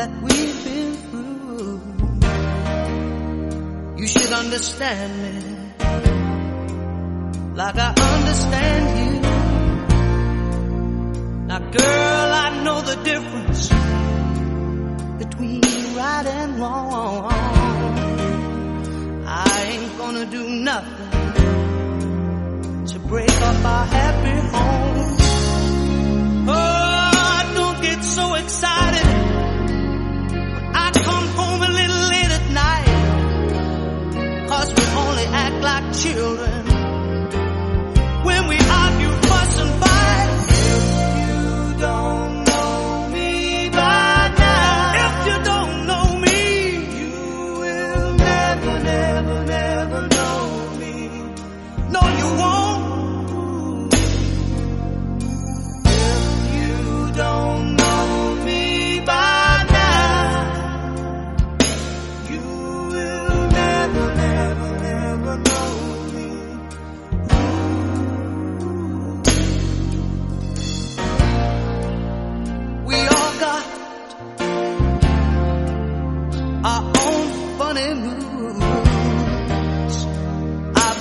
that we've been through. You should understand me like I understand you. Now, girl, I know the difference between right and wrong. I ain't gonna do nothing Cause we only act like children.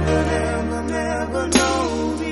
never, never, never know.